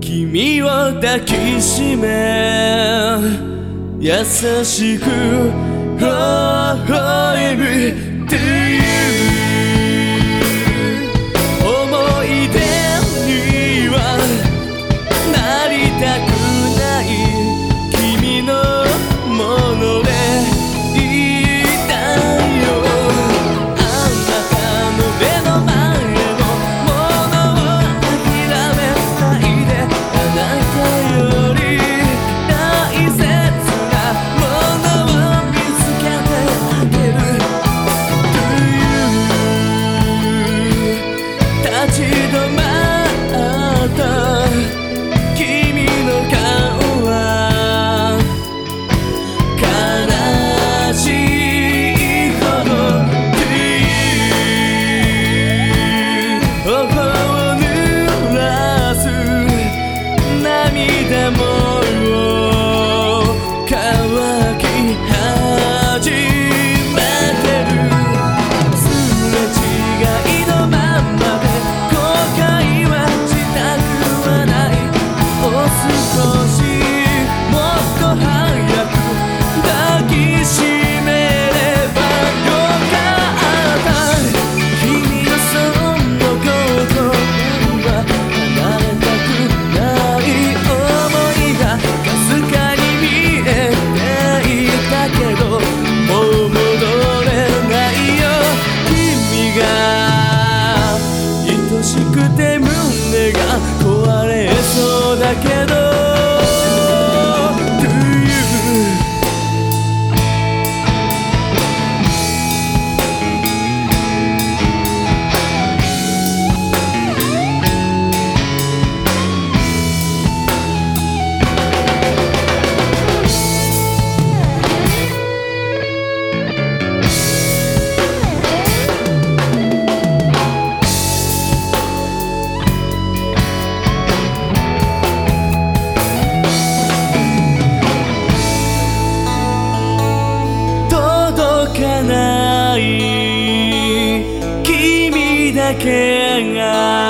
君を抱きしめ優しく微笑む kia ngài